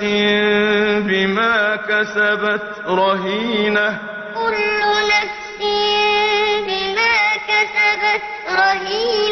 نفس بما كسبت رهينة. كل نفس بما كسبت رهينة.